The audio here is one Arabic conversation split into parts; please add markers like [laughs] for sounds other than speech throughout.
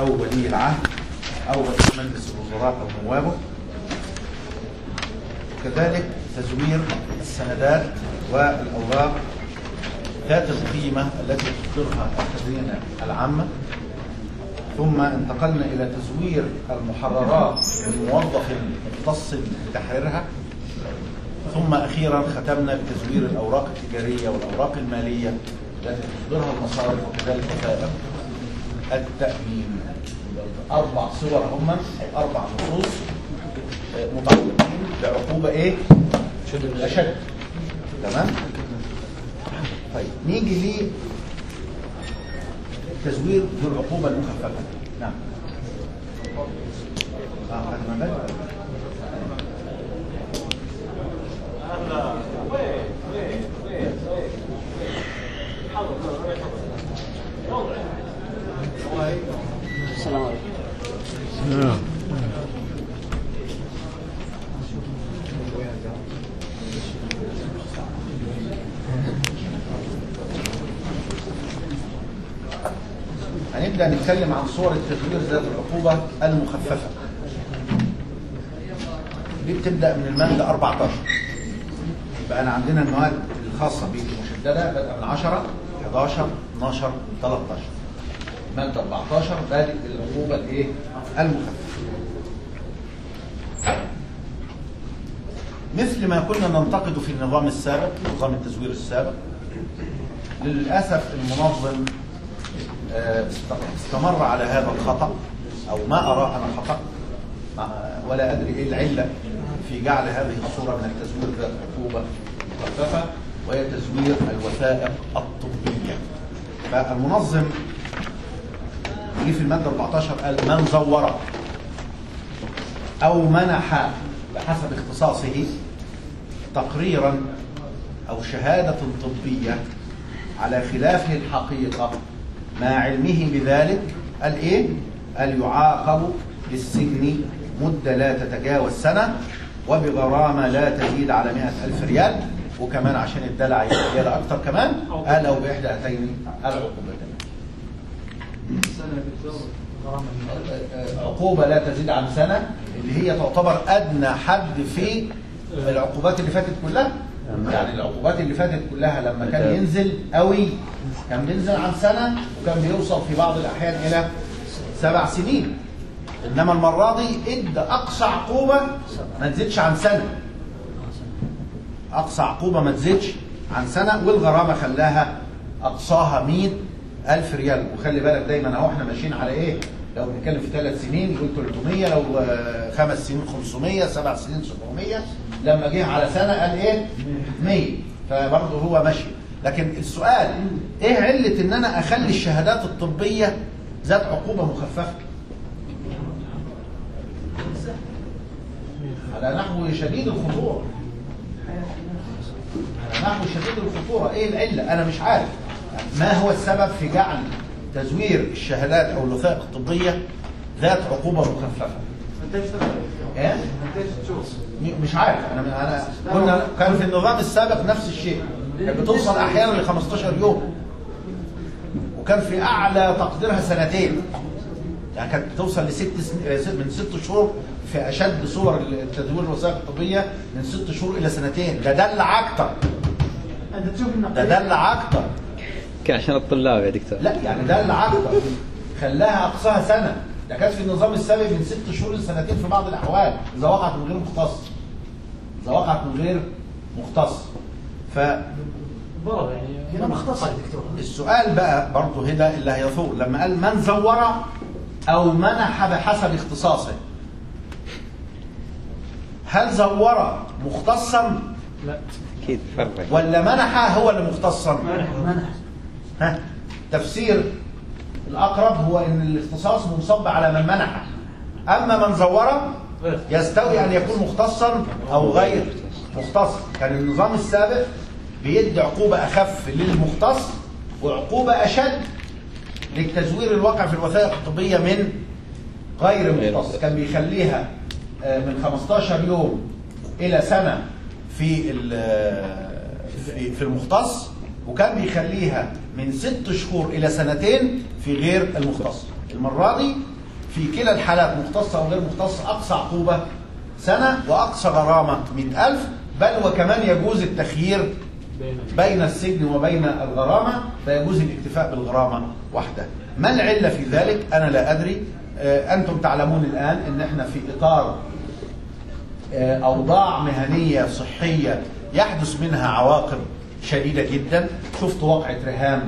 أو ولي العهد أو مجلس الوزراء أو نوابه. كذلك تزوير السندات والأوراق ذات القيمة التي تصدرها الخزينة العامة. ثم انتقلنا إلى تزوير المحررات للموظف المختص بتحريرها ثم أخيرا ختمنا بتزوير الأوراق التجارية والأوراق المالية التي تصدرها المصارف وكذلك وثائق التأمين. أربع صور هم أو أربع نصوص متعلقين بعقوبة إيه؟ أشد. تمام؟ طيب نيجي لتزوير ذو العقوبة المخففة نعم. آه، أنا ما بدأ. السلام عليكم هنبدأ نتكلم عن صور التزوير ذات العقوبة المخففة. دي بتبدأ من المادة 14 يبقى أنا عندنا المواد الخاصة بالمشددة بدأ من 10 11 12 13 مادة 14 بادئ بالعقوبة الإيه؟ المخففة. مثل ما كنا ننتقد في النظام السابق نظام التزوير السابق للأسف المنظم استمر على هذا الخطأ أو ما أراه أنا خطأ ولا أدري إيه العلة في جعل هذه الصورة من التزوير ذات عقوبة مخففة وهي تزوير الوثائق الطبية. فالمنظم جه في المادة 14 قال من زور أو منح بحسب اختصاصه تقريرا أو شهادة طبية على خلاف الحقيقة مع علمه بذلك قال إيه؟ قال يعاقب بالسجن مدة لا تتجاوز سنة وبغرامة لا تزيد على مئة ألف ريال. وكمان عشان الدلع يبقى زيادة أكتر كمان قال أو بإحدى هاتين العقوبتين. عقوبة لا تزيد عن سنة اللي هي تعتبر أدنى حد في العقوبات اللي فاتت كلها. يعني العقوبات اللي فاتت كلها لما كان ينزل قوي. كان بينزل عن سنة وكان بيوصل في بعض الأحيان إلى سبع سنين. إنما المرة دي إدى أقصى عقوبة ما تزيدش عن سنة. أقصى عقوبة ما تزيدش عن سنة والغرامة خلاها أقصاها 100 ألف ريال. وخلي بالك دايما أهو إحنا ماشيين على إيه؟ لو بنتكلم في ثلاث سنين يقول 300 لو خمس سنين 500 سبع سنين 700 لما جه على سنة قال إيه؟ 100 فبرضه هو ماشي. لكن السؤال إيه علة إن أنا أخلي الشهادات الطبية ذات عقوبة مخففة؟ على نحو شديد الخطورة. على نحو شديد الخطورة. إيه العلة؟ أنا مش عارف. ما هو السبب في جعل تزوير الشهادات أو الوثائق الطبية ذات عقوبة مخففة؟ إيه؟ مش عارف. أنا أنا كنا كان في النظام السابق نفس الشيء. كانت بتوصل أحيانا ل 15 يوم. وكان في أعلى تقديرها سنتين. يعني كانت توصل لست سن... من ست شهور في أشد صور التدوير الوثائق الطبية من ست شهور إلى سنتين. ده دلع أكتر. أنت تشوف انه ده دلع أكتر. كان عشان الطلاب يا دكتور. لا يعني دلع أكتر. خلاها أقصاها سنة. ده كانت في النظام السابق من ست شهور لسنتين في بعض الأحوال. إذا وقعت من غير مختص. إذا وقعت من غير مختص. ف برا يعني هنا مختصر يا دكتور. السؤال بقى برضه هنا اللي هيثور لما قال من زور أو منح بحسب اختصاصه. هل زور مختصا؟ لا. أكيد فرق. ولا منح هو اللي مختصا؟ منح. ها؟ تفسير الأقرب هو إن الاختصاص منصب على من منح. أما من زور يستوي أن يكون مختصا أو غير. مختص كان النظام السابق بيدي عقوبة أخف للمختص وعقوبة أشد للتزوير الواقع في الوثائق الطبية من غير مختص. كان بيخليها آه، من 15 يوم سنة في ال- في في المختص وكان بيخليها من ست شهور إلى سنتين في غير المختص. المرة دي في كلا الحالات مختصة أو غير مختصة أقصى عقوبة سنة وأقصى غرامة 100000 بل وكمان يجوز التخيير بين السجن وبين الغرامة فيجوز الاكتفاء بالغرامة وحدها ما العلة في ذلك؟ أنا لا أدري. آه، أنتم تعلمون الآن أن إحنا في إطار آه، أوضاع مهنية صحية يحدث منها عواقب شديدة جدا. شفت واقعة رهام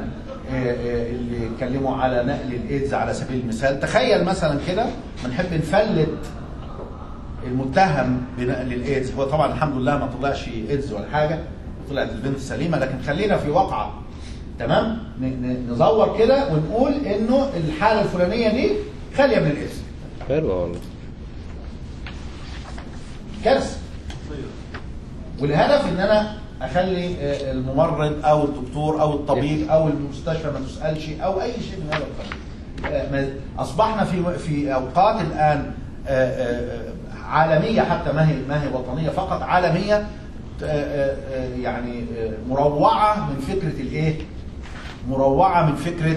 آه، اللي اتكلموا على نقل الإيدز على سبيل المثال. تخيل مثلا كده بنحب نفلت المتهم بنقل الايدز هو طبعا الحمد لله ما طلعش إيدز ولا حاجة طلعت البنت سليمة لكن خلينا في واقعة. تمام؟ نزور كده ونقول إنه الحالة الفلانية دي خالية من الإيدز. حلوة والله. كارثة. والهدف إن أنا أخلي آه، الممرض أو الدكتور أو الطبيب أو المستشفى ما تسألش أو أي شيء من هذا القبيل. آه، أصبحنا في في أوقات الآن عالمية حتى ما هي ما هي وطنية فقط عالمية آه، آه، آه، يعني مروعة من فكرة الإيه؟ مروعة من فكرة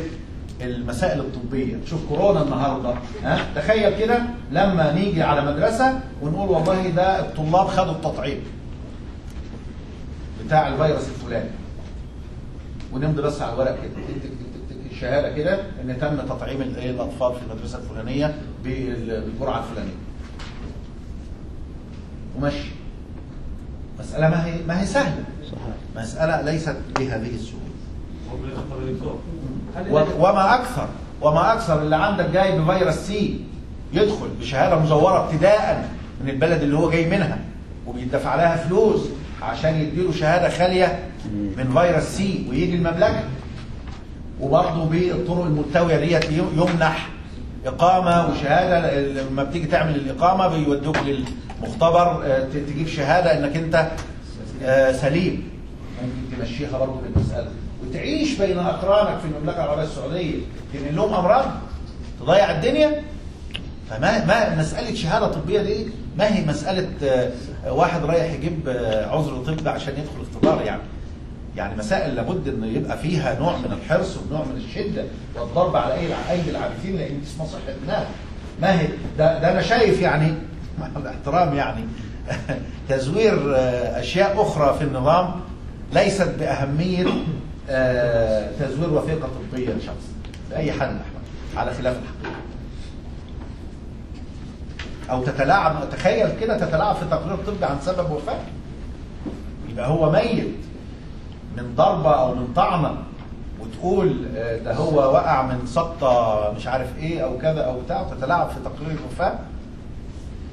المسائل الطبية. شوف كورونا النهارده ها؟ تخيل كده لما نيجي على مدرسة ونقول والله ده الطلاب خدوا التطعيم بتاع الفيروس الفلاني. ونمضي بس على الورق كده الشهاده كده إن تم تطعيم الأطفال في المدرسة الفلانية بال- بالجرعة الفلانية. ومشي. مسألة ما هي ما هي سهلة. صحيح. مسألة ليست بهذه و- وما أكثر وما أكثر اللي عندك جاي بفيروس سي يدخل بشهادة مزورة ابتداء من البلد اللي هو جاي منها وبيدفع لها فلوس عشان يديله شهادة خالية من فيروس سي ويجي المملكة. وبرضه بالطرق الملتويه ديت يمنح إقامة وشهادة لما بتيجي تعمل الإقامة بيودوك للمختبر آه، تجيب شهادة إنك أنت آه، سليم. ممكن تمشيها برضه بالمسألة. وتعيش بين أقرانك في المملكة العربية السعودية. تنقل لهم امراض تضيع الدنيا؟ فما ما مسألة شهادة طبية دي ما هي مسألة آه، واحد رايح يجيب عذر طبي عشان يدخل اختبار يعني. يعني مسائل لابد ان يبقى فيها نوع من الحرص ونوع من الشدة والضرب على ايدي العابثين لأن دي اسمها صحة الناس. ما هي؟ ده, ده أنا شايف يعني مع [laughs] الاحترام يعني. [laughs] تزوير آه، أشياء أخرى في النظام ليست بأهمية آه، تزوير وثيقة طبية لشخص بأي حال الاحوال على خلاف الحقيقة أو تتلاعب تخيل كده تتلاعب في تقرير طبي عن سبب وفاة. يبقى هو ميت من ضربة أو من طعنة وتقول آه، ده هو وقع من سقطه مش عارف إيه أو كذا أو بتاع وتتلاعب في تقرير الوفاه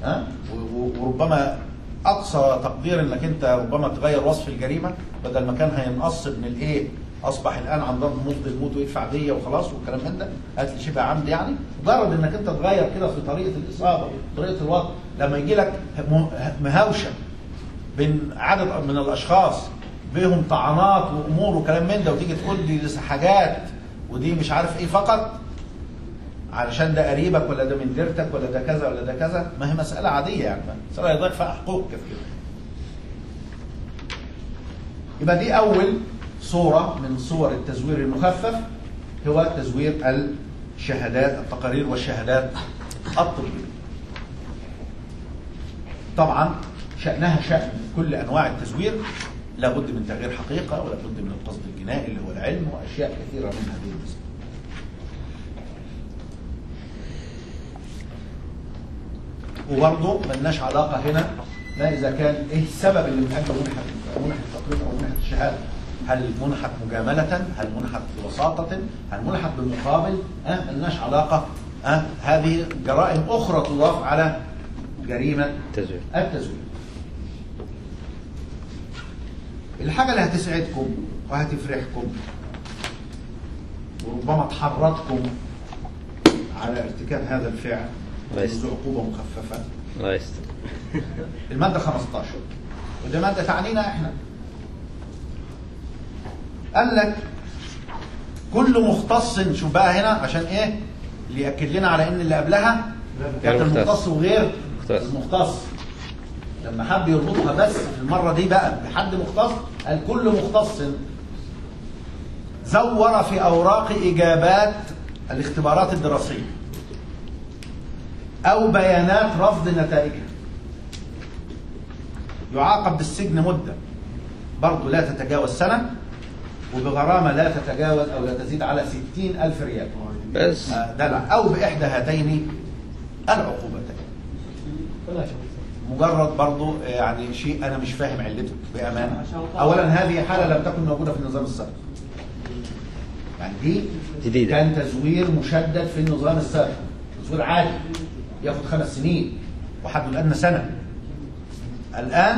ها؟ وربما أقصى تقدير إنك أنت ربما تغير وصف الجريمة بدل ما كان هينقص من الإيه؟ أصبح الآن ضرب مفضي الموت ويدفع ديه وخلاص والكلام من ده. قتل شبه عمد يعني. مجرد إنك أنت تغير كده في طريقة الإصابة طريقة الوضع لما يجي لك مهاوشة بين عدد من الأشخاص بهم طعنات وأمور وكلام من ده وتيجي تقول دي حاجات ودي مش عارف إيه فقط علشان ده قريبك ولا ده من ديرتك ولا ده كذا ولا ده كذا؟ ما هي مسألة عادية يعني مسألة يضيع فيها حقوق كثيرة يبقى دي أول صورة من صور التزوير المخفف هو تزوير الشهادات التقارير والشهادات الطبية. طبعا شأنها شأن كل أنواع التزوير لابد من تغيير حقيقة ولابد من القصد الجنائي اللي هو العلم وأشياء كثيرة من هذه المسألة وبرضه ملناش علاقة هنا ما إذا كان إيه السبب اللي من أجله منحت منحت التقرير أو منحت الشهادة؟ هل منحت مجاملة؟ هل منحت بوساطة؟ هل منحت بالمقابل؟ أه ملناش علاقة. أه هذه جرائم أخرى تضاف على جريمة تزوير التزوير. الحاجة اللي هتسعدكم وهتفرحكم وربما تحرضكم على ارتكاب هذا الفعل الله يستر. عقوبة مخففة. الله يستر. [laughs] المادة 15 ودي مادة تعنينا إحنا. قال لك كل مختص شوف بقى هنا عشان إيه؟ اللي يأكد لنا على إن اللي قبلها كانت. المختص وغير مختص. المختص. لما حب يربطها بس في المرة دي بقى بحد مختص قال كل مختص. زور في أوراق إجابات الاختبارات الدراسية. أو بيانات رفض نتائجها يعاقب بالسجن مدة. برضه لا تتجاوز سنة وبغرامة لا تتجاوز أو لا تزيد على ستين ألف ريال. بس. آه، دلع أو بإحدى هاتين العقوبتين. مجرد برضه يعني شيء أنا مش فاهم علته بأمانة. أولا هذه حالة لم تكن موجودة في النظام السابق. يعني دي جديدة. كان تزوير مشدد في النظام السابق. تزوير عادي. ياخد خمس سنين وحد الأدنى سنة. الآن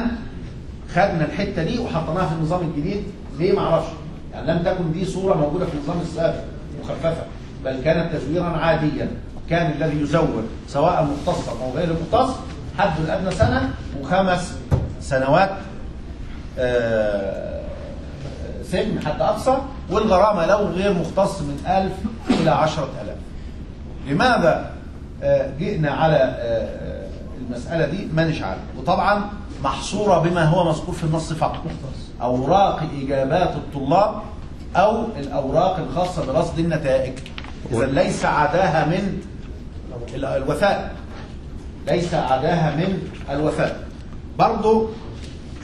خدنا الحتة دي وحطيناها في النظام الجديد. ليه ما أعرفش؟ يعني لم تكن دي صورة موجودة في النظام السابق مخففة بل كانت تزويرا عاديا. كان الذي يزور سواء مختصا أو غير مختص حد الأدنى سنة وخمس سنوات آه، سجن حد أقصى والغرامة لو غير مختص من ألف إلى عشرة ألاف. لماذا جئنا على آه، المسألة دي ما عارف. وطبعا محصورة بما هو مذكور في النص فقط. أوراق إجابات الطلاب أو الأوراق الخاصة برصد النتائج. إذا ليس عداها من ال- الوثائق ليس عداها من الوثائق برضو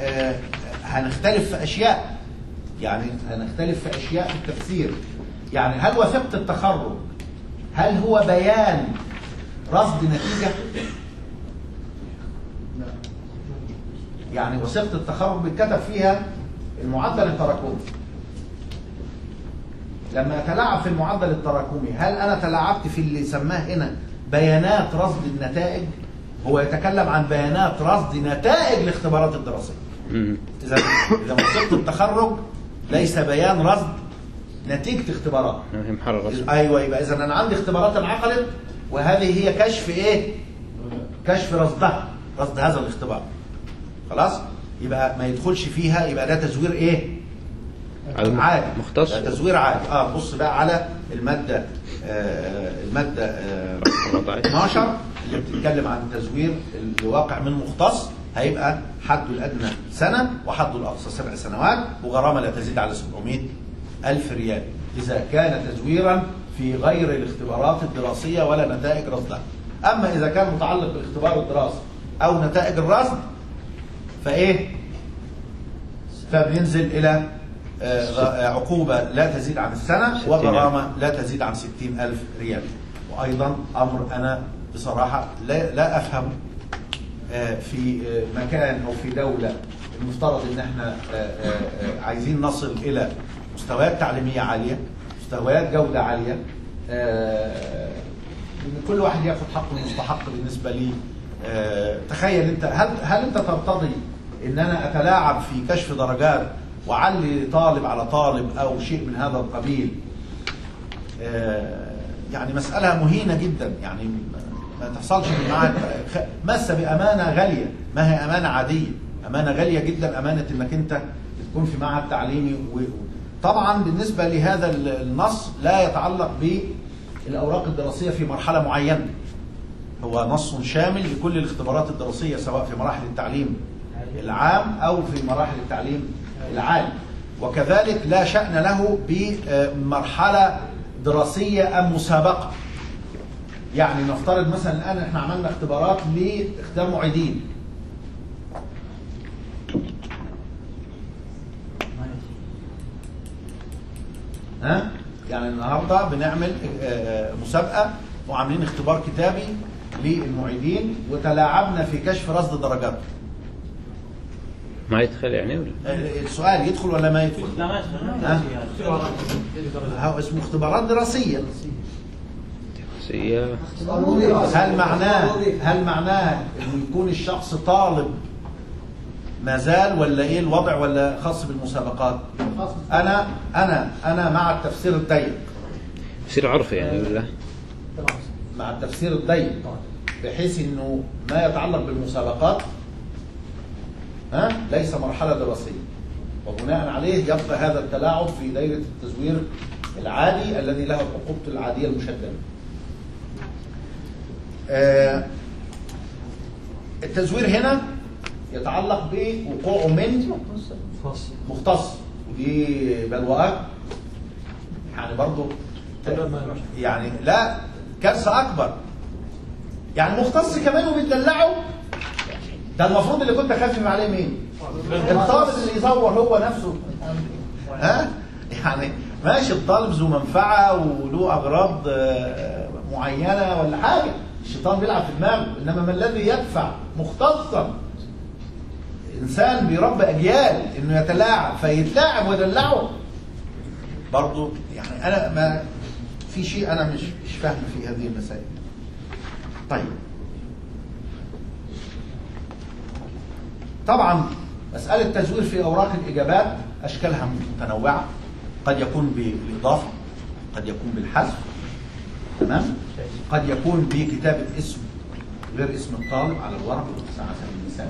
آه، هنختلف في أشياء. يعني هنختلف في أشياء في التفسير. يعني هل وثيقة التخرج؟ هل هو بيان رصد نتيجة. يعني وثيقة التخرج بيتكتب فيها المعدل التراكمي. لما اتلاعب في المعدل التراكمي هل أنا تلاعبت في اللي سماه هنا بيانات رصد النتائج؟ هو يتكلم عن بيانات رصد نتائج الاختبارات الدراسية. إذا إذا وثيقة التخرج ليس بيان رصد نتيجة اختبارات. أيوه يبقى إذا أنا عندي اختبارات انعقدت وهذه هي كشف إيه؟ كشف رصدها رصد هذا الاختبار. خلاص؟ يبقى ما يدخلش فيها يبقى ده تزوير إيه؟ عادي. مختص. تزوير عادي. آه بص بقى على المادة آه المادة آه 14 12 اللي بتتكلم عن تزوير الواقع من مختص. هيبقى حده الأدنى سنة وحده الأقصى سبع سنوات وغرامة لا تزيد على 700 ألف ريال. إذا كان تزويرا في غير الاختبارات الدراسية ولا نتائج رصدها. أما إذا كان متعلق باختبار الدراسه أو نتائج الرصد فإيه؟ فبينزل إلى آه، عقوبة لا تزيد عن السنة وغرامة لا تزيد عن ستين ألف ريال. وأيضا أمر أنا بصراحة لا, لا أفهم آه، في آه، مكان أو في دولة المفترض إن إحنا عايزين نصل إلى مستويات تعليمية عالية مستويات جودة عالية. آه، إن كل واحد ياخد حقه المستحق بالنسبة لي. آه، تخيل أنت هل هل أنت ترتضي إن أنا أتلاعب في كشف درجات وعلي طالب على طالب أو شيء من هذا القبيل؟ آه، يعني مسألة مهينة جدا. يعني ما تحصلش خ- مسة بأمانة غالية. ما هي أمانة عادية؟ أمانة غالية جدا. أمانة إنك أنت تكون في معهد تعليمي طبعا بالنسبة لهذا ال- النص لا يتعلق بالأوراق الدراسية في مرحلة معينة. هو نص شامل لكل الاختبارات الدراسية سواء في مراحل التعليم العام أو في مراحل التعليم العالي. وكذلك لا شأن له بمرحلة دراسية أم مسابقة يعني نفترض مثلا الآن إحنا عملنا اختبارات لاختيار معيدين. ها يعني النهارده بنعمل آه، مسابقة وعاملين اختبار كتابي للمعيدين وتلاعبنا في كشف رصد درجات ما يدخل يعني ولا؟ آه، السؤال يدخل ولا ما يدخل؟ لا ما يدخل ها؟ هو اسمه اختبارات دراسية سيئة هل معناه هل معناه إنه يكون الشخص طالب ما زال ولا إيه الوضع ولا خاص بالمسابقات؟ أنا أنا أنا مع التفسير الضيق يصير عرف يعني ولا؟ مع التفسير الضيق بحيث إنه ما يتعلق بالمسابقات ها ليس مرحلة دراسية وبناء عليه يبقى هذا التلاعب في دائره التزوير العادي الذي له عقوبته العادية المشددة. آه، التزوير هنا يتعلق بوقوعه من؟ مختص. ودي بلوى يعني برضو يعني لا كارثة أكبر. يعني مختص كمان وبيدلعه. ده المفروض اللي كنت خافف عليه مين؟ الطالب اللي يزور هو نفسه. ها؟ يعني ماشي الطالب ذو منفعة وله أغراض آه، معينة ولا حاجة. الشيطان بيلعب في دماغه. إنما ما الذي يدفع مختصا انسان بيربي أجيال إنه يتلاعب فيتلاعب ويدلعه. برضه يعني أنا ما في شيء أنا مش مش فاهم في هذه المسائل. طيب. طبعا مسألة تزوير في أوراق الإجابات أشكالها متنوعة. قد يكون بالإضافة قد يكون بالحذف. تمام؟ قد يكون بكتابة اسم غير اسم الطالب على الورق على سبيل المثال.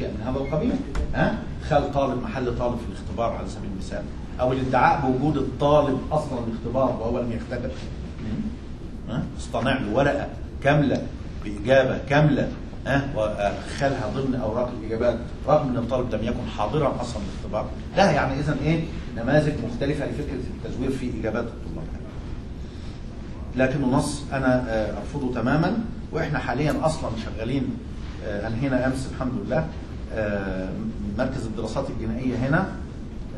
شيء من هذا القبيل. ها؟ خل طالب محل طالب في الاختبار على سبيل المثال. أو الادعاء بوجود الطالب أصلا الاختبار وهو لم يختبر؟ اصطنع له. ورقه كامله بإجابة. كامله ها؟ وادخلها ضمن أوراق الإجابات. رغم أن الطالب لم يكن حاضرا أصلا للاختبار لا يعني اذا إيه؟ نماذج مختلفة لفكرة التزوير في إجابات الطلاب. لكنه نص أنا آه، أرفضه تماما. وإحنا حاليا أصلا شغالين انهينا أمس؟ الحمد لله. مركز الدراسات الجنائيه هنا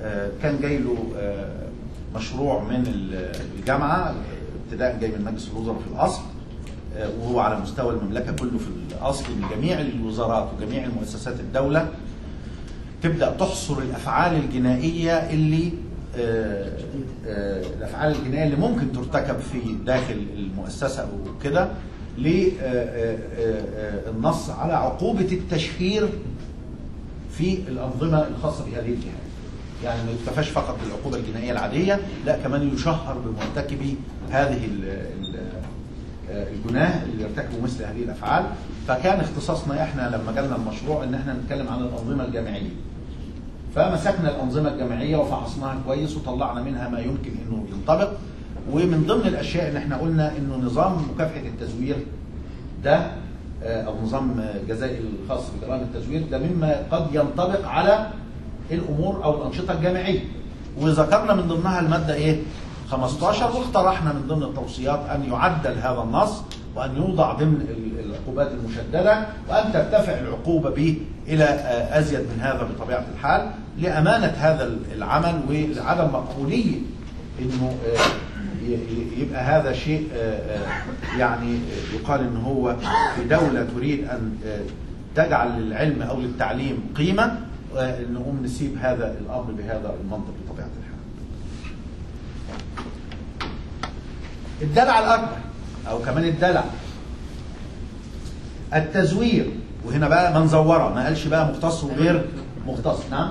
آه، كان جاي له آه، مشروع من ال- الجامعة ابتداء جاي من مجلس الوزراء في الاصل آه، وهو على مستوى المملكة كله في الاصل من جميع الوزارات وجميع المؤسسات الدولة. تبدأ تحصر الأفعال الجنائية اللي آه، آه، الأفعال الجنائية اللي ممكن ترتكب في داخل المؤسسة أو كده للنص على عقوبة التشهير في الأنظمة الخاصة بهذه الجهات. يعني ما يكتفاش فقط بالعقوبة الجنائية العادية، لا كمان يشهر بمرتكبي هذه ال- ال- الجناه اللي يرتكبوا مثل هذه الأفعال، فكان اختصاصنا إحنا لما جالنا المشروع إن إحنا نتكلم عن الأنظمة الجامعية. فمسكنا الأنظمة الجامعية وفحصناها كويس وطلعنا منها ما يمكن إنه ينطبق ومن ضمن الأشياء اللي إحنا قلنا إنه نظام مكافحة التزوير ده أو نظام آه، جزائي الخاص بجرائم التزوير ده مما قد ينطبق على الأمور أو الأنشطة الجامعية. وذكرنا من ضمنها المادة إيه؟ 15 واقترحنا من ضمن التوصيات أن يعدل هذا النص وأن يوضع ضمن ال- العقوبات المشددة وأن ترتفع العقوبة به إلى آه، أزيد من هذا بطبيعة الحال لأمانة هذا العمل ولعدم مقبولية إنه آه، يبقى هذا شيء آه، آه، يعني يقال إن هو في دولة تريد أن آه، تجعل للعلم أو للتعليم قيمة نقوم نسيب هذا الأمر بهذا المنطق بطبيعة الحال. الدلع الأكبر أو كمان الدلع التزوير. وهنا بقى من زوره ما قالش بقى مختص وغير مختص. نعم؟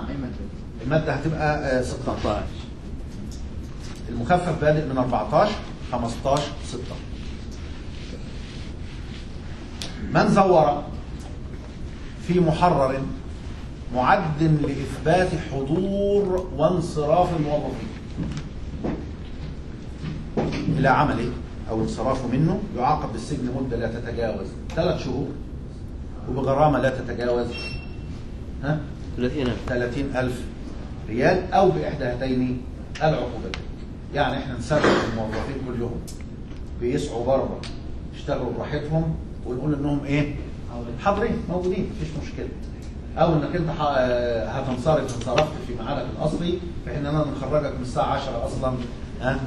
المادة هتبقى آه، 16 المخفف بادئ من 14 15 16 من زور في محرر معد لإثبات حضور وانصراف الموظفين؟ إلى عمله أو انصرافه منه يعاقب بالسجن مدة لا تتجاوز ثلاث شهور وبغرامة لا تتجاوز ها؟ 30000 30 ألف ريال أو بإحدى هاتين العقوبتين يعني إحنا نسرح الموظفين كل يوم. بيسعوا بره يشتغلوا براحتهم ونقول إنهم إيه؟ حاضرين. موجودين مفيش مشكلة. أو إنك أنت ح- هتنصرف انصرفت في ميعادك الأصلي فان أنا نخرجك من الساعة 10 أصلا ها؟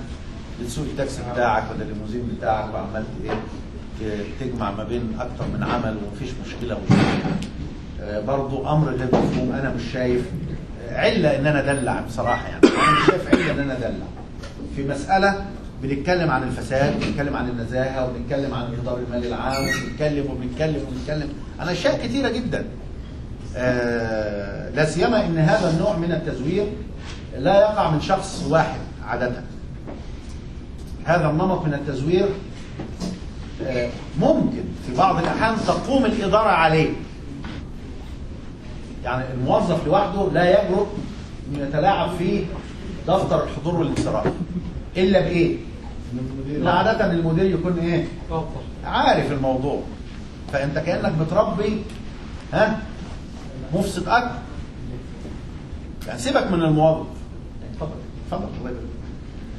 بتسوق التاكسي بتاعك ولا الليموزين بتاعك وعمال إيه؟ تجمع ما بين أكتر من عمل ومفيش مشكلة آه، برضو أمر غير مفهوم أنا مش شايف آه، علة إن أنا أدلع بصراحة يعني. أنا مش شايف علة إن أنا أدلع. في مسألة بنتكلم عن الفساد وبنتكلم عن النزاهة وبنتكلم عن اهدار المال العام وبنتكلم وبنتكلم وبنتكلم عن أشياء كثيرة جدا. آه، لا سيما إن هذا النوع من التزوير لا يقع من شخص واحد عاده. هذا النمط من التزوير آه، ممكن في بعض الأحيان تقوم الإدارة عليه. يعني الموظف لوحده لا يجرؤ انه يتلاعب في دفتر الحضور والانصراف إلا بإيه؟ لا عادة المدير يكون إيه؟ عارف الموضوع. فأنت كأنك بتربي ها؟ مفسد اكبر يعني سيبك من الموظف اتفضل. اتفضل. الله يبارك.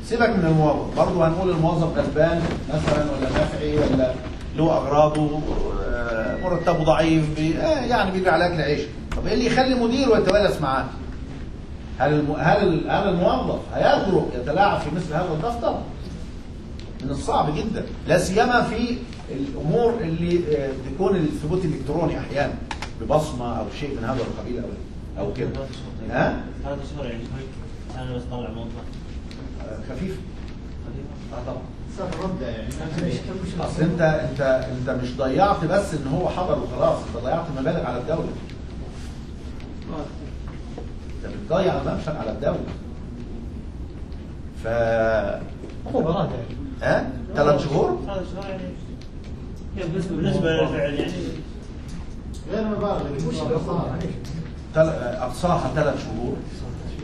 سيبك من الموظف برضه هنقول الموظف غلبان مثلا ولا نافعي ولا له أغراضه آه، مرتبه ضعيف بي- آه، يعني بيجي على اكل عيش طب إيه اللي يخلي مديره يتولس معاه؟ هل الم... هل هل الموظف هيجرؤ يتلاعب في مثل هذا الدفتر؟ من الصعب جدا لا سيما في الأمور اللي آه، بيكون الثبوت الإلكتروني أحيانا ببصمة أو شيء من هذا القبيل أو أو كده. ها؟ ثلاث شهور يعني أنا بس طلع موظف آه، خفيف. آه طبعا. يعني. أصل انت انت أنت مش ضيعت بس إن هو حضر وخلاص أنت ضيعت مبالغ على الدولة. انت بتضيع مبلغ على الدولة. ف هو براد يعني. ها؟ ثلاث شهور؟ ثلاث شهور يعني. كيف بالنسبة بالنسبة للفعل يعني غير مبالغ أقصاها ثلاث شهور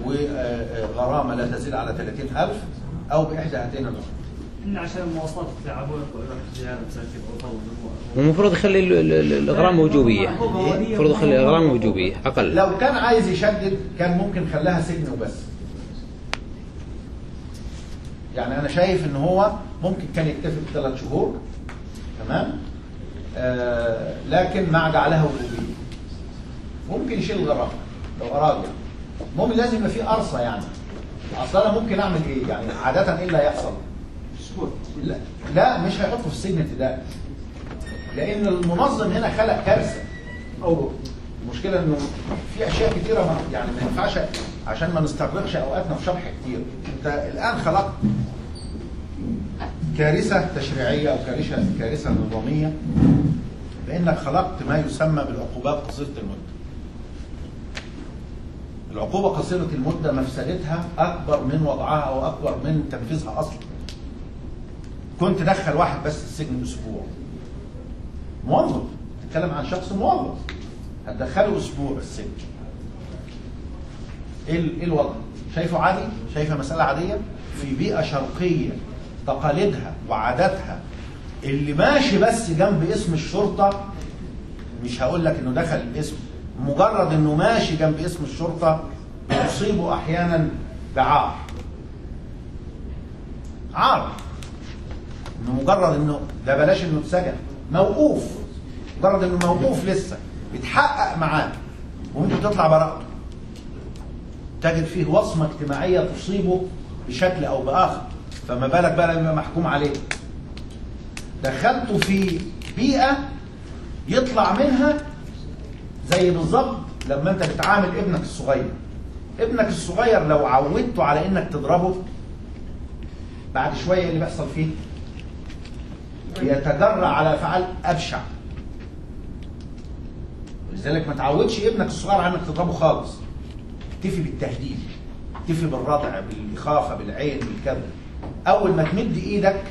وغرامة لا تزيد على 30000 أو بإحدى هاتين الأمور إن عشان المواصلات والمفروض يخلي ال- ال- ال- الإغرام وجوبيه المفروض يخلي الإغرام وجوبيه أقل. لو كان عايز يشدد كان ممكن خلاها سجن وبس. يعني أنا شايف إن هو ممكن كان يكتفي بثلاث شهور تمام؟ آه لكن مع جعلها وجوبيه ممكن يشيل الغرامه لو أراد. يعني المهم لازم يبقى في قرصه يعني. أصل أنا ممكن أعمل إيه؟ يعني عادة إيه اللي هيحصل لا, لا مش هيحطه في السجن ابتداء لأن المنظم هنا خلق كارثة. أو المشكلة إنه في أشياء كتيرة ما يعني ما ينفعش عشان ما نستغرقش أوقاتنا في شرح كتير. أنت الآن خلقت كارثة تشريعية أو كارثة كارثة نظامية. بانك خلقت ما يسمى بالعقوبات قصيرة المدة. العقوبة قصيرة المدة مفسدتها أكبر من وضعها أو اكبر من تنفيذها أصلا. كنت دخل واحد بس السجن أسبوع. موظف. نتكلم عن شخص موظف. هتدخله أسبوع السجن. إيه ال- إيه الوضع؟ شايفه عادي؟ شايفه مسألة عادية؟ في بيئة شرقية تقاليدها وعاداتها اللي ماشي بس جنب اسم الشرطة مش هقول لك إنه دخل الاسم مجرد إنه ماشي جنب اسم الشرطة بيصيبه أحيانا بعار. عار. إنه مجرد إنه ده بلاش إنه اتسجن. موقوف. مجرد إنه موقوف لسه. بيتحقق معاه وممكن تطلع براءته. تجد فيه وصمة اجتماعية تصيبه بشكل أو بآخر. فما بالك بقى لما محكوم عليه. دخلته في بيئة يطلع منها زي بالظبط لما أنت بتعامل ابنك الصغير. ابنك الصغير لو عودته على إنك تضربه بعد شوية إيه اللي بيحصل فيه؟ يتجرأ على افعال أبشع. ولذلك ما تعودش ابنك الصغير على إنك تضربه خالص. اكتفي بالتهديد اكتفي بالردع بالإخافة بالعين بالكذا أول ما تمد إيدك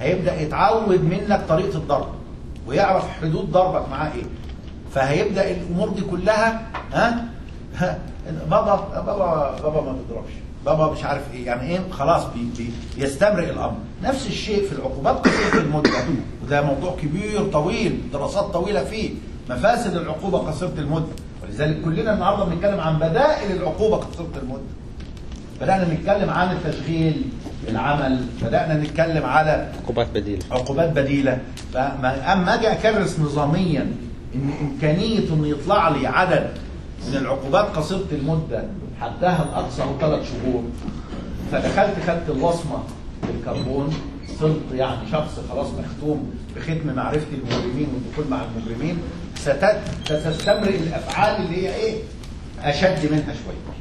هيبدأ يتعود منك طريقة الضرب ويعرف حدود ضربك معاه إيه. فهيبدأ الأمور دي كلها ها, ها بابا بابا بابا ما بيضربش. بابا مش عارف إيه يعني إيه؟ خلاص بي بي الأمر. نفس الشيء في العقوبات قصيره المدة. وده موضوع كبير طويل دراسات طويلة فيه. مفاسد العقوبة قصيرة المدة. ولذلك كلنا النهارده بنتكلم عن بدائل العقوبة قصيرة المدة. بدأنا نتكلم عن التشغيل العمل بدأنا نتكلم على عقوبات بديلة. عقوبات بديلة. فما أما أجي أكرس نظاميا إن إمكانية إنه يطلع لي عدد من العقوبات قصيرة المدة حدها الاقصى هو ثلاث شهور. فدخلت خدت الوصمه بالكربون صرت يعني شخص خلاص مختوم بختم معرفه المجرمين والدخول مع المجرمين ستستمرئ الأفعال اللي هي إيه؟ أشد منها شوية.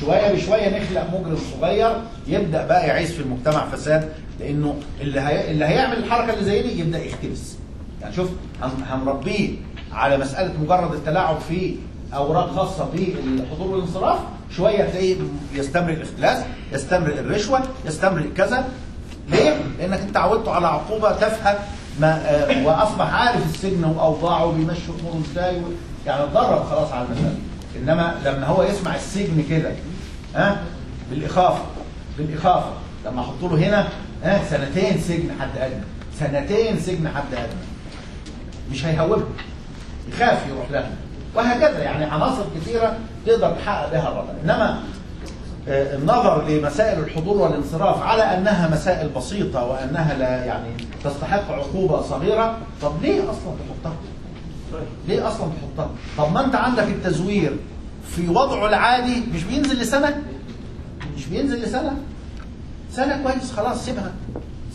شوية بشوية نخلق مجرم صغير يبدأ بقى يعيش في المجتمع فساد لأنه اللي هي... اللي هيعمل الحركة اللي زي دي يبدأ يختبس. يعني شوف هن- هنربيه على مسألة مجرد التلاعب في أوراق خاصة بالحضور والانصراف شوية تلاقيه يستمرئ الإختلاس يستمرئ الرشوة يستمرئ كذا ليه؟ لأنك أنت عودته على عقوبة تافهة ما آه، وأصبح عارف السجن وأوضاعه وبيمشي أموره إزاي يعني اتدرب خلاص على المسألة. إنما لما هو يسمع السجن كده ها؟ بالإخافة بالإخافة. لما أحط له هنا ها؟ سنتين سجن حد أدنى. سنتين سجن حد أدنى. مش هيهوبه يخاف يروح لها. وهكذا يعني عناصر كثيرة تقدر تحقق بها الردع إنما النظر لمسائل الحضور والانصراف على أنها مسائل بسيطة وأنها لا يعني تستحق عقوبة صغيرة طب ليه أصلا تحطها؟ ليه أصلا تحطها؟ طب ما أنت عندك التزوير في وضعه العادي مش بينزل لسنة؟ مش بينزل لسنة؟ سنة كويس خلاص سيبها.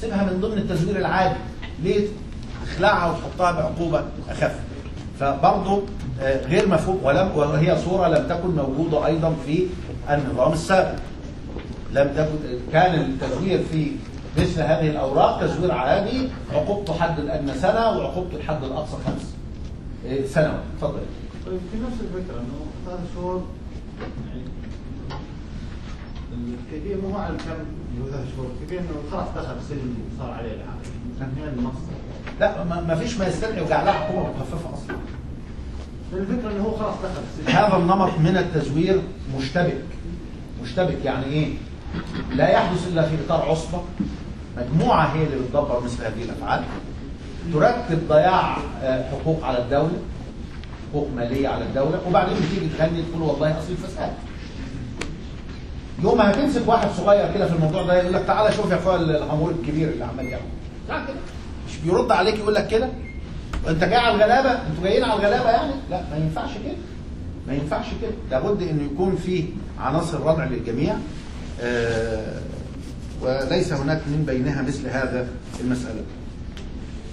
سيبها من ضمن التزوير العادي. ليه؟ تخلعها وتحطها بعقوبة أخف. فبرضه آه، غير مفهوم ولم وهي صورة لم تكن موجودة أيضا في النظام السابق. لم تكن كان التزوير في مثل هذه الأوراق تزوير عادي. عقوبته حد الأدنى سنة وعقوبته الحد الأقصى خمس إيه، سنوات. اتفضل طيب في نفس الفكرة إنه ثلاث شهور يعني الكيفيه مو على كم اللي هو ثلاث شهور الكيفيه إنه خلاص دخل السجن وصار عليه العقد يعني النص لا ما ما فيش ما يستدعي وجعلها عقوبة مخففة أصلا. الفكرة انه هو خلاص دخل. هذا النمط من التزوير مشتبك. مشتبك يعني إيه؟ لا يحدث إلا في إطار عصبة. مجموعة هي اللي بتدبر مثل هذه الأفعال. ترتب ضياع آه، حقوق على الدولة حقوق مالية على الدولة وبعدين بتيجي تغني تقول والله أصل الفساد. يوم ما هتمسك واحد صغير كده في الموضوع ده يقول لك تعالى شوف يا اخويا الأمور الكبير اللي عمال يعمل تعال كده. بيرد عليك يقول لك كده؟ انت جاي على الغلابة؟ أنتوا جايين على الغلابة يعني؟ لا ما ينفعش كده. ما ينفعش كده. لابد انه يكون فيه عناصر ردع للجميع آه، وليس هناك من بينها مثل هذا المسألة.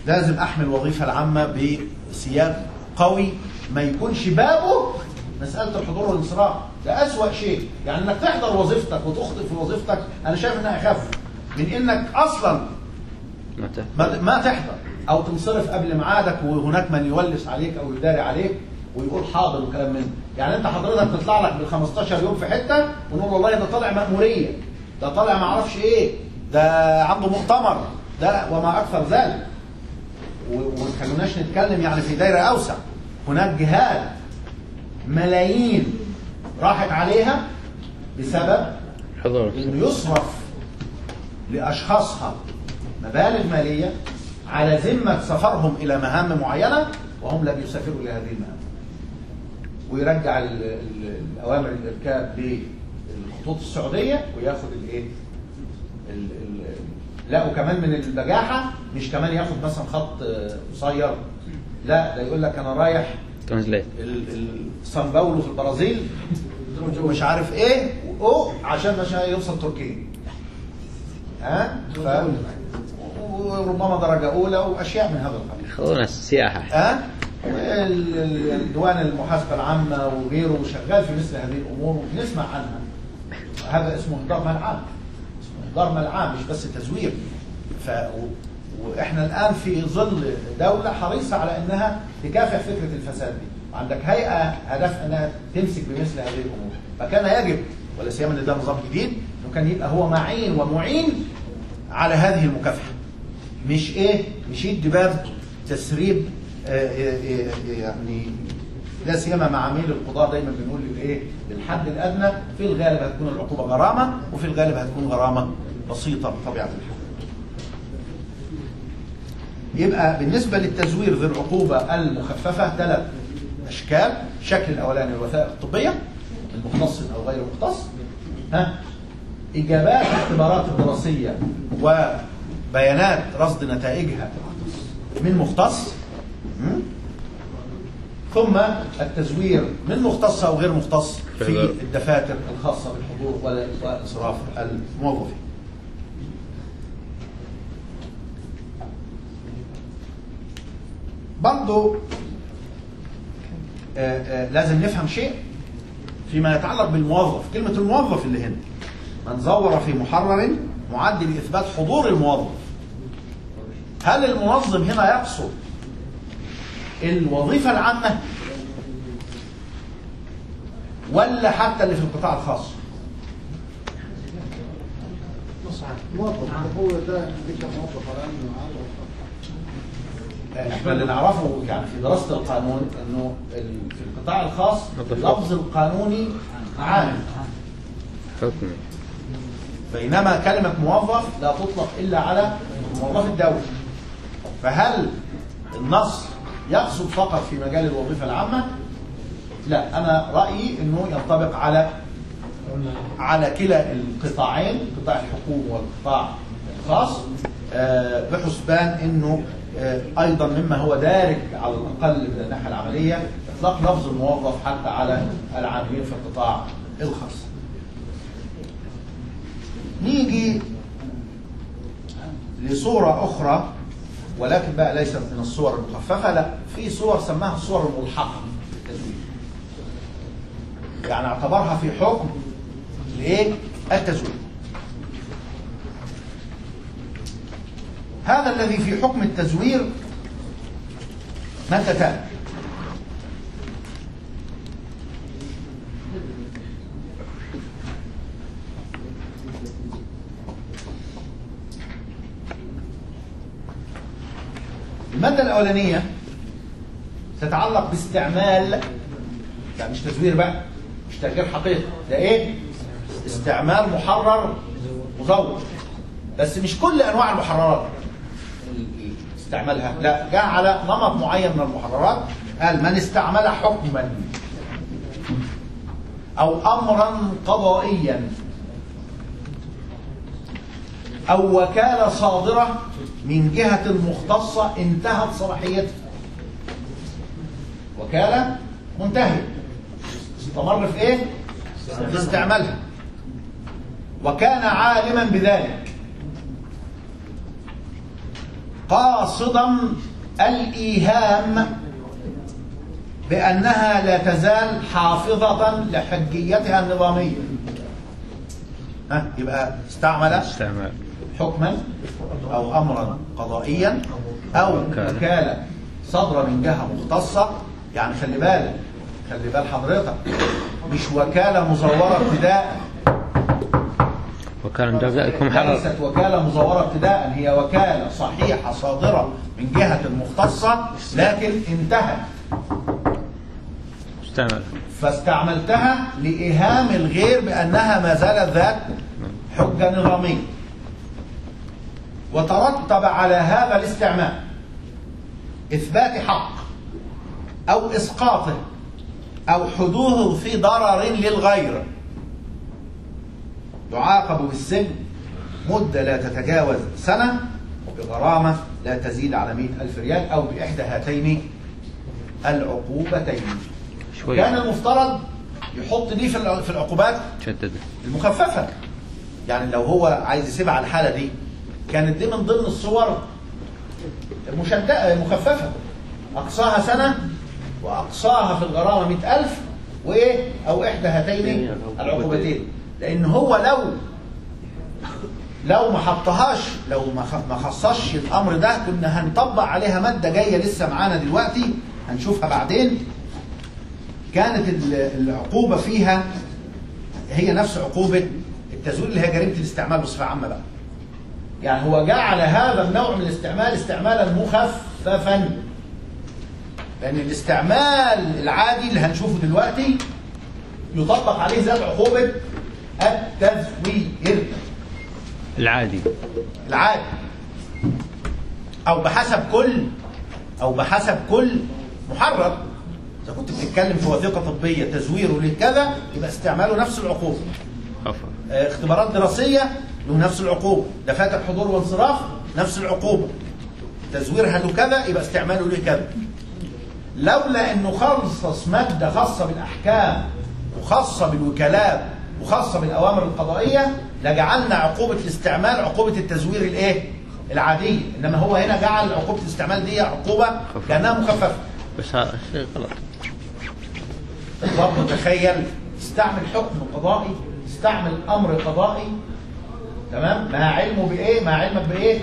لازم احمل الوظيفة العامة بسياق قوي. ما يكونش بابه مسألة الحضور والانصراف. ده أسوأ شيء. يعني إنك تحضر وظيفتك وتخطئ في وظيفتك أنا شايف إنها أخف من إنك أصلا ما تحضر. أو تنصرف قبل ميعادك وهناك من يولس عليك أو يداري عليك ويقول حاضر وكلام من. يعني أنت حضرتك تطلع لك بال 15 يوم في حتة ونقول والله ده طالع مأمورية. ده طالع ما أعرفش إيه. ده عنده مؤتمر. ده وما أكثر ذلك. وما تخلوناش نتكلم يعني في دايرة أوسع. هناك جهات ملايين راحت عليها بسبب إنه يصرف لأشخاصها. مبالغ مالية على ذمة سفرهم إلى مهام معينة وهم لم يسافروا لهذه المهام. ويرجع ال- ال- الأوامر الاركاب للخطوط السعودية وياخد الإيه؟ ال- ال- لا وكمان من البجاحة مش كمان ياخد مثلا خط آه، قصير. لا ده يقول لك أنا رايح سان باولو في البرازيل مش عارف إيه أو عشان عشان يوصل تركيا. ها؟ ف... وربما درجة أولى وأشياء من هذا القبيل. خذونا السياحة ها؟ ال- ال- الديوان المحاسبة العامة وغيره شغال في مثل هذه الأمور وبنسمع عنها. هذا اسمه اهدار مال عام اسمه اهدار مال عام مش بس تزوير. ف وإحنا الآن في ظل دولة حريصة على إنها تكافح فكرة الفساد دي. وعندك هيئة هدفها أنها تمسك بمثل هذه الأمور. فكان يجب ولا سيما إن ده نظام جديد إنه كان يبقى هو معين ومعين على هذه المكافحة. مش إيه؟ مش يدي باب تسريب آه، آه، آه، يعني لا سيما مع عميل القضاء دايما بنقول الايه الحد الأدنى في الغالب هتكون العقوبة غرامة وفي الغالب هتكون غرامة بسيطة بطبيعة الحال. يبقى بالنسبة للتزوير ذي العقوبة المخففة ثلاث أشكال، الشكل الأولاني الوثائق الطبية المختص أو غير مختص. ها؟ إجابات الاختبارات الدراسية وبيانات رصد نتائجها من مختص? ثم التزوير من مختص أو غير مختص في الدفاتر الخاصة بالحضور ولا الموظفين. برضو آه، آه، لازم نفهم شيء فيما يتعلق بالموظف كلمة الموظف اللي هنا من زور في محرر معد لإثبات حضور الموظف هل المنظم هنا يقصد الوظيفة العامة ولا حتى اللي في القطاع الخاص؟ موظف هو ده موظف إحنا اللي نعرفه يعني في دراسة القانون إنه في القطاع الخاص اللفظ القانوني عام. بينما كلمة موظف لا تطلق إلا على موظف الدولة. فهل النص يقصد فقط في مجال الوظيفة العامة؟ لا أنا رأيي أنه ينطبق على على كلا القطاعين قطاع الحكومة والقطاع الخاص آه، بحسبان إنه آه، أيضا مما هو دارج على الأقل من الناحية العملية إطلاق لفظ الموظف حتى على العاملين في القطاع الخاص. نيجي لصورة أخرى ولكن بقى ليست من الصور المخففة لا في صور سماها الصور الملحقة بالتزوير يعني اعتبرها في حكم لإيه؟ التزوير هذا الذي في حكم التزوير مادتان المادة الأولانية تتعلق باستعمال لا مش تزوير بقى مش تأجير حقيقي ده إيه؟ استعمال محرر مزور بس مش كل أنواع المحررات استعملها لا جاء على نمط معين من المحررات قال من استعمل حكما أو أمرا قضائيا أو وكالة صادرة من جهة مختصة انتهت صلاحيتها. وكالة منتهية. استمر في إيه؟ في استعمالها. وكان عالما بذلك. قاصدا الإيهام بأنها لا تزال حافظة لحجيتها النظامية. ها؟ يبقى استعمل. استعمال حكما أو أمرا قضائيا أو وكالة. وكالة صادرة من جهة مختصة. يعني خلي بالك خلي بال حضرتك مش وكالة مزورة ابتداء. وكان جزائكم حرر ليست وكالة مزورة ابتداء هي وكالة صحيحة صادرة من جهة مختصة لكن انتهت. استعمال فاستعملتها لإيهام الغير بأنها ما زالت ذات حجة نظامية. وترتب على هذا الاستعمال إثبات حق أو إسقاطه أو حدوثه في ضرر للغير. يعاقب بالسجن مدة لا تتجاوز سنة وبغرامة لا تزيد على مئة ألف ريال أو بإحدى هاتين العقوبتين. شوي كان المفترض يحط دي في الع- في العقوبات المخففة. يعني لو هو عايز يسيبها على الحالة دي كانت دي من ضمن الصور المشددة المخففة أقصاها سنة وأقصاها في الغرامة مئة ألف وإيه أو إحدى هاتين العقوبتين. لأن هو لو لو ما حطهاش لو ما خصصش الأمر ده كنا هنطبق عليها مادة جاية لسه معانا دلوقتي هنشوفها بعدين. كانت ال- العقوبة فيها هي نفس عقوبة التزوير اللي هي جريمة الاستعمال بصفة عامة بقى. يعني هو جعل هذا النوع من الاستعمال استعمالا مخففا. لأن الاستعمال العادي اللي هنشوفه دلوقتي يطبق عليه ذات عقوبة التزوير. العادي. العادي. أو بحسب كل أو بحسب كل محرر. إذا كنت بتتكلم في وثيقة طبية تزويره لكذا يبقى استعماله نفس العقوبة. آه، اختبارات دراسية له نفس العقوبة. دفاتر حضور وانصراف نفس العقوبة. تزويرها له كذا يبقى استعماله له كذا. لولا انه خصص مادة خاصة بالأحكام وخاصة بالوكالات وخاصة بالأوامر القضائية لجعلنا عقوبة الاستعمال عقوبة التزوير الإيه؟ العادية. إنما هو هنا جعل عقوبة الاستعمال دي عقوبة كانها مخففة. بس هذا شيء غلط. برضه تخيل استعمل حكم قضائي استعمل أمر قضائي تمام؟ مع علمه بإيه؟ مع علمك بإيه؟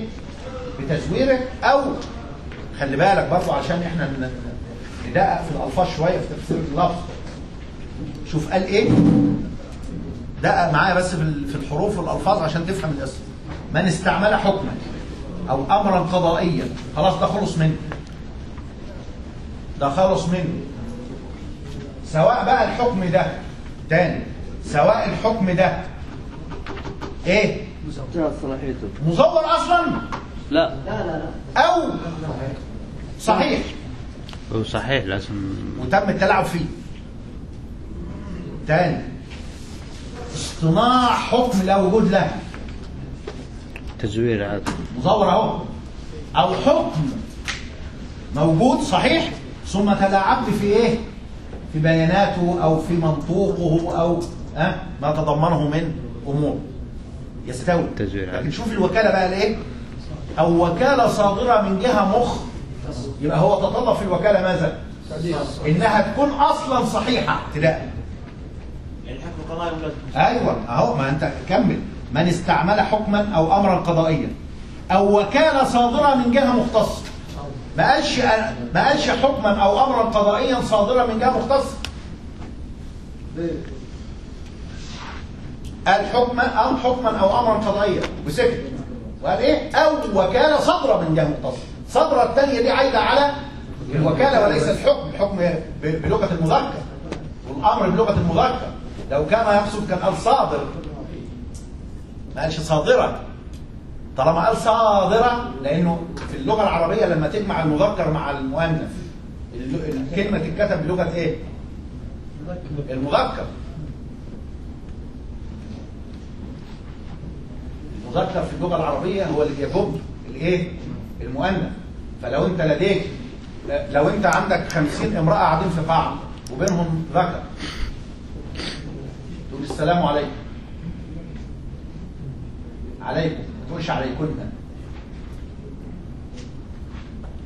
بتزويره أو خلي بالك برضه عشان إحنا ندقق في الألفاظ شوية في تفسير اللفظ. شوف قال إيه؟ دقق معايا بس في الحروف والألفاظ عشان تفهم الاسم. من استعمل حكما أو امرا قضائيا. خلاص ده خلص منه ده خلص منه سواء بقى الحكم ده تاني سواء الحكم ده إيه؟ صلاحيته مزور أصلا؟ لا. أو صحيح. هو صحيح لازم. وتم التلاعب فيه. تاني. اصطناع حكم لا وجود له. تزوير هذا. مزور أهو. أو حكم موجود صحيح ثم تلاعبت في إيه؟ في بياناته أو في منطوقه أو أه؟ ما تضمنه من أمور. يستوي. لكن. شوف الوكالة بقى الايه أو وكالة صادرة من جهة مخ. يبقى هو تطلب في الوكالة ماذا؟ إنها تكون أصلا صحيحة ابتداء يعني حكم ولا أيوه. أهو ما أنت كمل. من استعمل حكما أو امرا قضائيا. أو وكالة صادرة من جهة مختصه ما قالش ما قالش حكما أو امرا قضائيا صادرا من جهة مختصه قال حكما أو حكما أو أمرا قضائيا وسكت. وقال إيه؟ أو وكاله صادره من جهة مختصه صادره الثانية دي عايدة على الوكالة وليس الحكم. الحكم ب- بلغة المذكر. والأمر بلغة المذكر. لو كان يقصد كان قال صادر ما قالش صادره طالما قال صادره لأنه في اللغة العربية لما تجمع المذكر مع المؤنث ال- الكلمة تتكتب بلغة إيه؟ المذكر. المذكر في اللغة العربية هو اللي بيجب الايه المؤنث. فلو أنت لديك لو أنت عندك خمسين امرأة قاعدين في قاعه وبينهم ذكر. تقول السلام عليكم. عليكم. ما تقولش عليكن.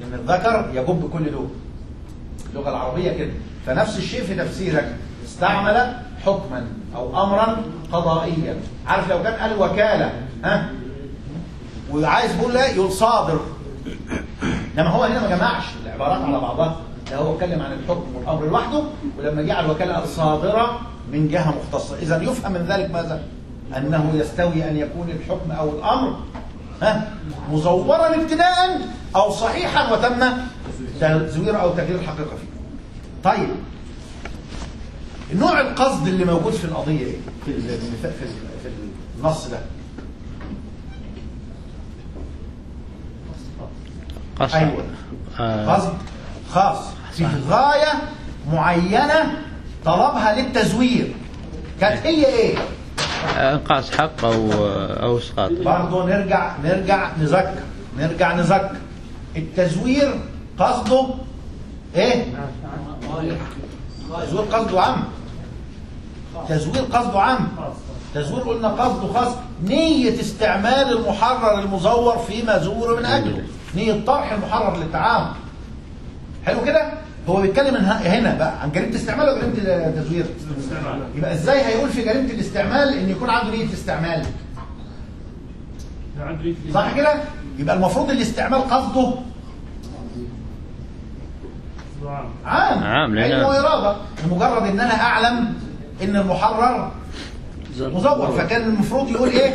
لأن الذكر يجب كل دول اللغة العربية كده. فنفس الشيء في تفسيرك. استعمل حكما أو أمرا قضائيا. عارف لو كان قال وكالة ها؟ وعايز بيقول لا يقول صادر. إنما هو هنا ما جمعش العبارات على بعضها. ده هو اتكلم عن الحكم والأمر لوحده ولما جه على الوكالة قال صادرة من جهة مختصة. إذا يفهم من ذلك ماذا؟ أنه يستوي أن يكون الحكم أو الأمر ها؟ مزورا ابتداء أو صحيحا وتم تزوير أو تغيير الحقيقة فيه. طيب. نوع القصد اللي موجود في القضية إيه في في النص ده. قصد أيوه. آه. قصد خاص. في غاية معينة طلبها للتزوير. كانت هي إيه؟ أنقاص حق أو أو إسقاط. برضه نرجع نرجع نذكر نرجع نذكر التزوير قصده إيه؟ تزوير قصده عام. تزوير قصده عام. تزوير قلنا قصده خاص. نية استعمال المحرر المزور فيما زور من أجله. نية طرح المحرر للتعامل حلو كده؟ هو بيتكلم هنا بقى عن جريمة استعمال ولا جريمة التزوير؟ يبقى إزاي هيقول في جريمة الاستعمال إن يكون عنده نية استعمال؟ صح كده؟ يبقى المفروض الاستعمال قصده. عام. عام، علم وإرادة. لمجرد إن أنا أعلم إن المحرر مزور فكان المفروض يقول إيه؟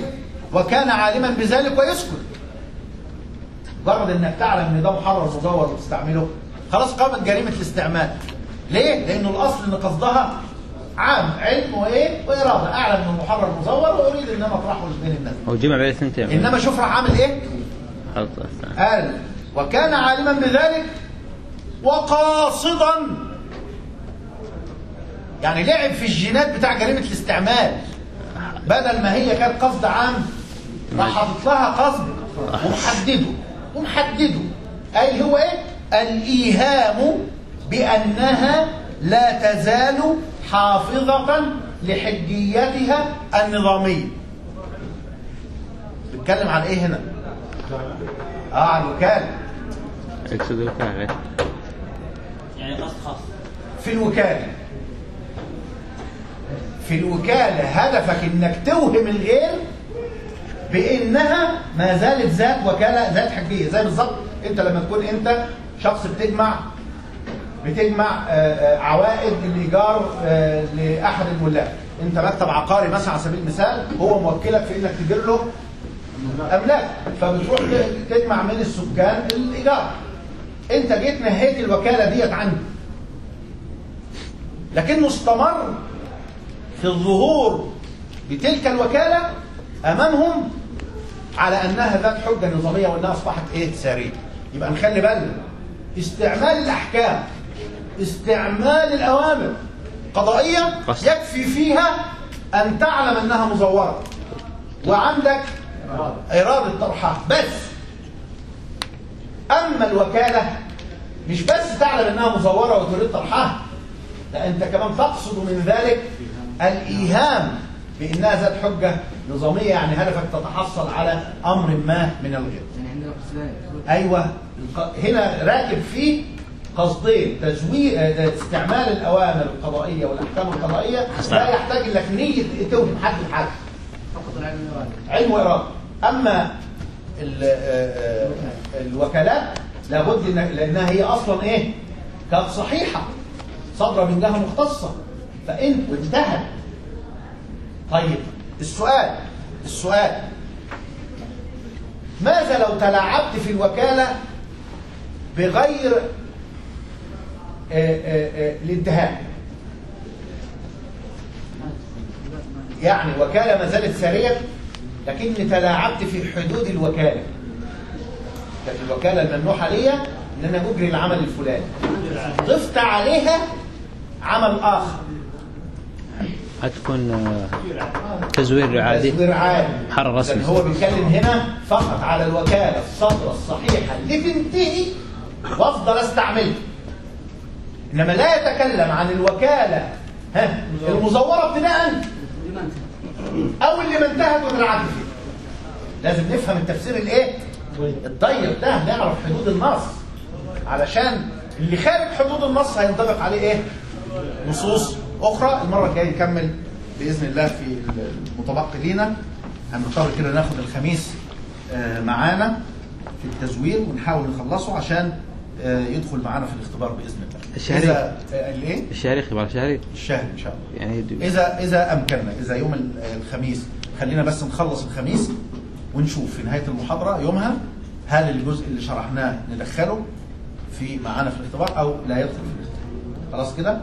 وكان عالما بذلك ويسكت. مجرد إنك تعلم إن ده محرر مزور وتستعمله. خلاص قامت جريمة الاستعمال. ليه؟ لأنه الأصل إن قصدها عام علم وإيه؟ وإرادة. أعلم ان المحرر مزور وأريد إن أنا أطرحه بين الناس. هو جمع بين الثنتين. إنما شوف راح عامل إيه. قال وكان عالما بذلك وقاصدا. يعني لعب في الجينات بتاع جريمة الاستعمال. بدل ما هي كانت قصد عام راح حاطط لها قصد ومحدده. ومحدده أي هو إيه؟ الإيهام بأنها لا تزال حافظة لحجيتها النظامية. بتكلم عن إيه هنا؟ آه الوكالة يقصد الوكالة. يعني قصد خاص. في الوكالة. في الوكالة هدفك إنك توهم الغير بإنها ما زالت ذات وكالة ذات حجية زي بالظبط أنت لما تكون أنت شخص بتجمع بتجمع آه، آه، عوائد الايجار آه، لأحد الملاك. أنت مكتب عقاري مثلا على سبيل المثال هو موكلك في إنك تدير له أملاك. فبتروح تجمع من السكان الإيجار. أنت جيت نهيت الوكالة ديت عنده لكنه استمر في الظهور بتلك الوكالة أمامهم على أنها ذات حجة نظامية وأنها أصبحت إيه؟ ساريه يبقى نخلي بالنا. استعمال الأحكام استعمال الأوامر قضائية. يكفي فيها أن تعلم أنها مزورة. وعندك إرادة طرحها بس أما الوكالة مش بس تعلم أنها مزورة وتريد طرحها لا أنت كمان تقصد من ذلك الإيهام بأنها ذات حجة نظامية يعني هدفك تتحصل على أمر ما من الغير. يعني أيوه. هنا راكب فيه قصدين تزوير آه، استعمال الأوامر القضائية والأحكام القضائية لا يحتاج إلا في نية توهم حد الحاكم فقط العلم الوالد علم وإرادة. أما آه، آه، الوكالات لابد لأنها هي أصلا إيه؟ كانت صحيحة. صادره من جهه مختصه فانت وانتهت طيب السؤال السؤال. ماذا لو تلاعبت في الوكالة بغير آه، آه، آه، الانتهاء؟ يعني وكالة ما زالت سارية لكني تلاعبت في حدود الوكالة. كانت الوكالة الممنوحة ليا إن أنا اجري العمل الفلاني. ضفت عليها عمل آخر. هتكون آه، تزوير عادي تزوير عادي حر رسمي. هو بيتكلم هنا فقط على الوكالة الصادرة الصحيحة اللي تنتهي وأفضل استعملها إنما لا يتكلم عن الوكالة ها المزورة ابتداء أو اللي ما انتهت فيه لازم نفهم التفسير الإيه؟ الضيق ده نعرف حدود النص. علشان اللي خارج حدود النص هينطبق عليه إيه؟ نصوص أخرى المرة الجاية نكمل بإذن الله في المتبقي لينا. هنضطر كده ناخد الخميس آه، معانا في التزوير ونحاول نخلصه عشان آه، يدخل معانا في الاختبار بإذن الله. الشهري. إذا آه، الايه الشهري اختبار شهري؟ الشهر إن شاء الله. يعني د- إذا إذا أمكننا إذا يوم ال- الخميس خلينا بس نخلص الخميس ونشوف في نهاية المحاضرة يومها هل الجزء اللي شرحناه ندخله في معانا في الاختبار أو لا يدخل في الاختبار. خلاص كده؟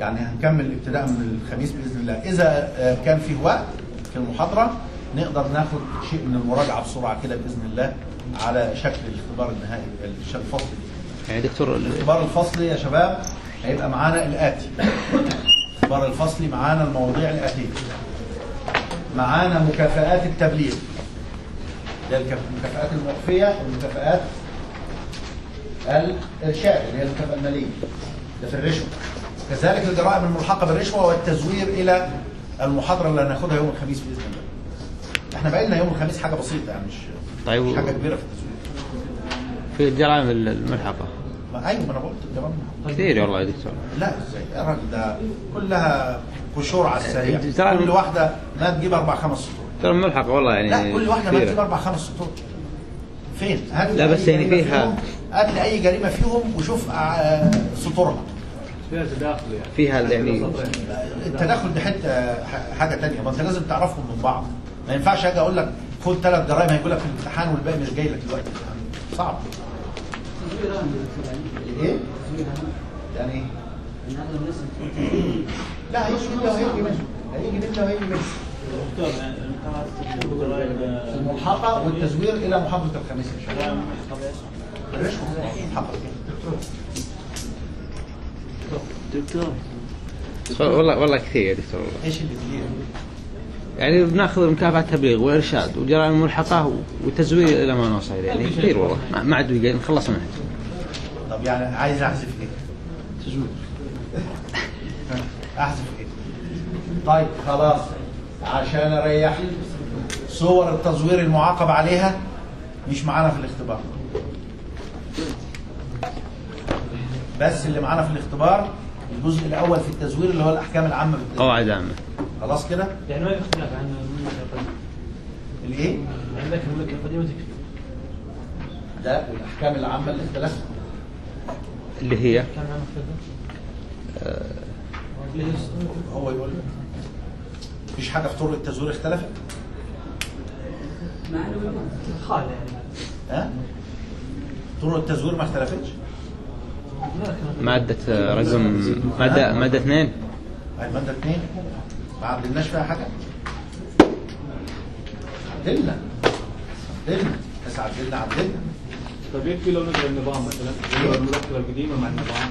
يعني هنكمل ابتداء من الخميس بإذن الله. إذا آه، كان فيه وقت في المحاضرة نقدر ناخد شيء من المراجعة بسرعة كده بإذن الله على شكل الاختبار النهائي الفصلي. يعني دكتور؟ ال- الاختبار الفصلي يا شباب هيبقى معانا الآتي. الاختبار الفصلي معانا المواضيع الآتية. معانا مكافآت التبليغ. ده المكافآت الموقفية والمكافآت الإرشاد اللي هي المكافأة المالية. ده في الرشوة. كذلك الجرائم الملحقة بالرشوة والتزوير إلى المحاضرة اللي هناخدها يوم الخميس بإذن الله. إحنا بقى لنا يوم الخميس حاجة بسيطة يعني مش طيب مش حاجة كبيرة في التزوير. في الجرائم ال- الملحقة. ما أيوه ما أنا قلت الجرائم كثير والله يا دكتور. لا إزاي؟ يا راجل ده كلها قشور على السريع. كل واحدة ما تجيب أربع خمس سطور. ترى الملحقة والله يعني لا كل واحدة ما. تجيب أربع خمس سطور. فين؟ هات لا بس أي يعني جريمة فيها- هات لي أي جريمة فيهم وشوف آه، سطورها. فيها تداخل يعني. فيها يعني التداخل دي حتة حاجة تانية ما انت لازم تعرفهم من بعض. ما ينفعش أجي أقول لك خد ثلاث جرائم هيقول لك في الامتحان والباقي مش جاي لك دلوقتي. صعب. إيه؟ يعني إيه؟ لا هيجي منه وهيجي منه. هيجي منه وهيجي منه. الجرائم الملحقة والتزوير إلى محافظة الخميس إن شاء الله الجرائم القضائية الرشوة ملحقة دكتور. والله والله كثير يا دكتور. والله إيش اللي كثير؟ يعني بناخذ مكافأة تبليغ وإرشاد وجرائم ملحقة وتزوير إلى ما نوصل يعني كثير والله. ما- عاد بقى نخلص منها طب يعني عايز أحذف إيه؟ تزوير. أحذف إيه؟ طيب خلاص. عشان أريح. صور التزوير المعاقب عليها. مش معانا في الاختبار. بس اللي معانا في الاختبار الجزء الأول في التزوير اللي هو الأحكام العامة بالتزوير قواعد عامة. خلاص كده؟ يعني ما في اختلاف عن المملكة القديمة. الإيه؟ يعني القديمة تكفي. ده والأحكام العامة اللي اختلفت. اللي هي؟ هي هو يقول مفيش حاجة في طرق التزوير اختلفت؟ خال يعني. ها؟ طرق التزوير ما اختلفتش؟ مادة رقم مادة مادة اثنين. هاي المادة اثنين؟ ما عدلناش فيها حاجة؟ عدلنا عدلنا. بس عدلنا عدلنا. طيب يكفي لو نقرا النظام مثلا؟ نقرا المذكره القديمه مع النظام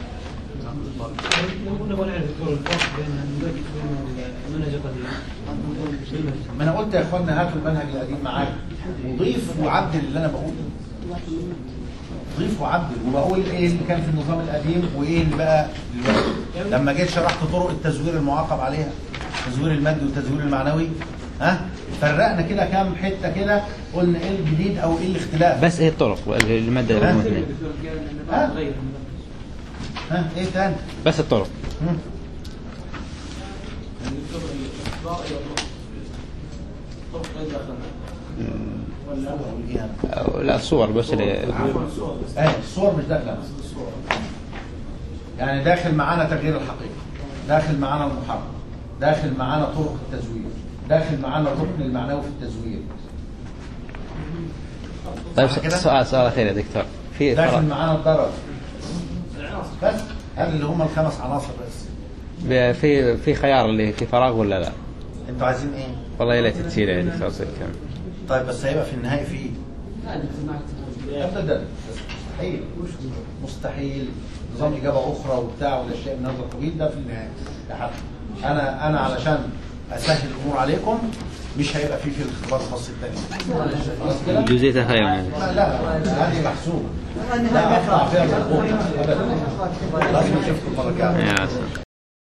ما أنا قلت يا اخوانا هاتوا المنهج القديم معايا. وضيف وعدل اللي أنا بقوله. ضيف وعدل وبقول إيه اللي كان في النظام القديم وإيه اللي بقى دلوقتي. لما جيت شرحت طرق التزوير المعاقب عليها. التزوير المادي والتزوير المعنوي. ها؟ فرقنا كده كام حتة كده. قلنا إيه الجديد أو إيه الاختلاف. بس إيه الطرق؟ رقم اثنين ها؟ ها؟ إيه تاني؟ بس الطرق. لا الصور بس اللي إيه الصور مش داخلة. يعني داخل معانا تغيير الحقيقة داخل معانا المحرم داخل معانا طرق التزوير داخل معانا الركن المعنوي في التزوير. طيب؟ سؤال سؤال أخير يا دكتور. في داخل معانا الضرر بس هذا اللي هم الخمس عناصر بس. في في خيار اللي في فراغ ولا لا؟ أنتوا عايزين إيه؟ والله يا ليت تسير يا دكتور كم طيب بس هيبقى في النهايه في ابدا. مستحيل. مستحيل. نظام إجابة أخرى وبتاع والاشياء من هذا القبيل ده في النهايه أنا أنا علشان أسهل الأمور عليكم مش هيبقى فيه في الاختبار الخاص الثاني خلاص كده؟ جزئية خير يعني. لا لا هذه محسوبة. لا اقطع فيها مضبوط لازم شفتوا المره سلام.